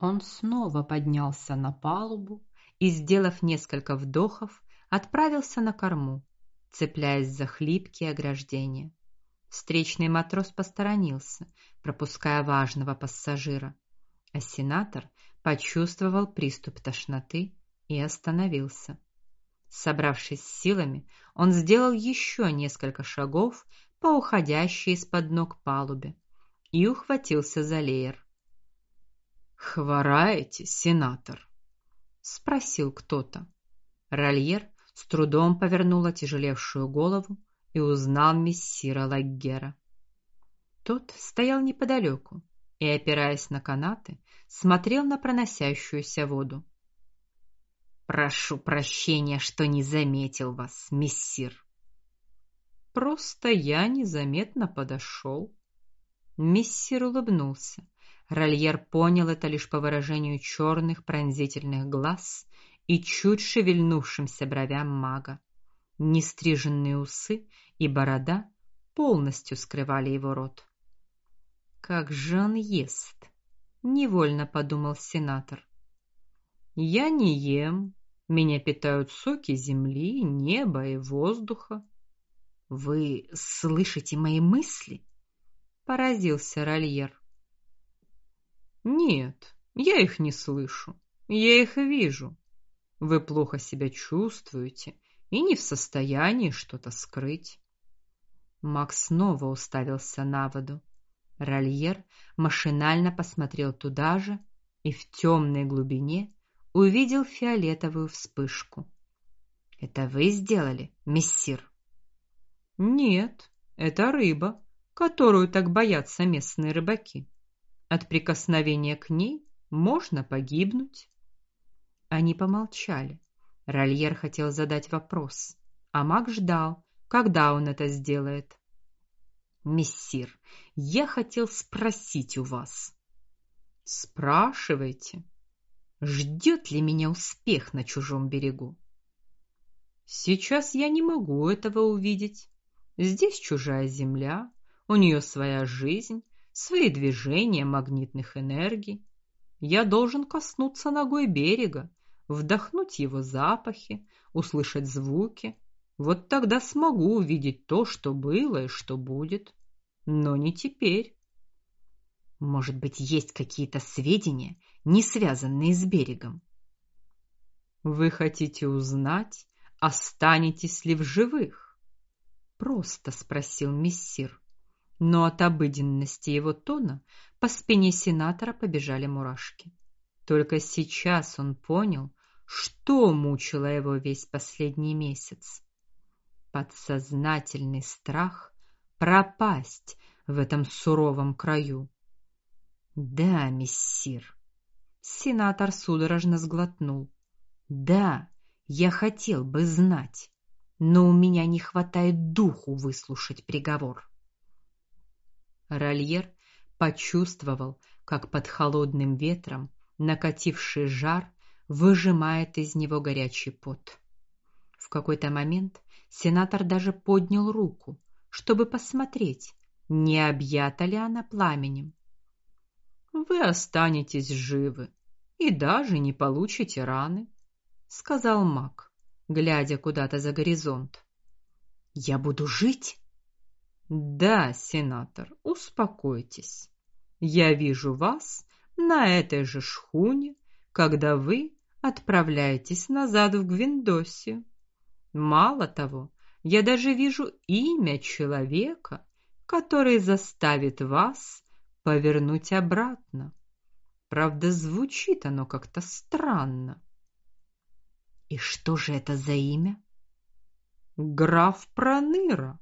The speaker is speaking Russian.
Он снова поднялся на палубу и, сделав несколько вдохов, отправился на корму, цепляясь за хлипкие ограждения. Встречный матрос посторонился, пропуская важного пассажира, а сенатор почувствовал приступ тошноты и остановился. Собравшись с силами, он сделал еще несколько шагов по уходящей из-под ног палубе и ухватился за леер. "Хвораете, сенатор?" спросил кто-то. Рольер с трудом повернул отяжелевшую голову и узнал мессира Лаггера. Тот стоял неподалеку и, опираясь на канаты, смотрел на проносящуюся воду. Прошу прощения, что не заметил вас, мессир. Просто я незаметно подошел. Мессир улыбнулся. Рольер понял это лишь по выражению черных пронзительных глаз и чуть шевельнувшимся бровям мага. Нестриженные усы и борода полностью скрывали его рот. Как же он ест, невольно подумал сенатор. Я не ем, меня питают соки земли, неба и воздуха. Вы слышите мои мысли? поразился Рольер. Нет, я их не слышу. Я их вижу. Вы плохо себя чувствуете и не в состоянии что-то скрыть. Макс снова уставился на воду. Рольер машинально посмотрел туда же, и в темной глубине увидел фиолетовую вспышку. Это вы сделали, мессир? Нет, это рыба, которую так боятся местные рыбаки. От прикосновения к ней можно погибнуть. Они помолчали. Рольер хотел задать вопрос, а Мак ждал, когда он это сделает. Мессир, я хотел спросить у вас. Спрашивайте. Ждет ли меня успех на чужом берегу? Сейчас я не могу этого увидеть. Здесь чужая земля, у нее своя жизнь, свои движения магнитных энергий. Я должен коснуться ногой берега, вдохнуть его запахи, услышать звуки. Вот тогда смогу увидеть то, что было и что будет. Но не теперь. Может быть, есть какие-то сведения, не связанные с берегом. Вы хотите узнать, останетесь ли в живых? просто спросил мессир. Но от обыденности его тона по спине сенатора побежали мурашки. Только сейчас он понял, что мучило его весь последний месяц. Подсознательный страх пропасть в этом суровом краю. Да, мессир. Сенатор судорожно сглотнул. Да, я хотел бы знать, но у меня не хватает духу выслушать приговор. Рольер почувствовал, как под холодным ветром накативший жар выжимает из него горячий пот. В какой-то момент сенатор даже поднял руку, чтобы посмотреть, не объята ли она пламенем вы останетесь живы и даже не получите раны, сказал Мак, глядя куда-то за горизонт. Я буду жить? Да, сенатор, успокойтесь. Я вижу вас на этой же шхуне, когда вы отправляетесь назад в Гвиндосию. Мало того, я даже вижу имя человека, который заставит вас повернуть обратно. Правда, звучит оно как-то странно. И что же это за имя? Граф Проныра.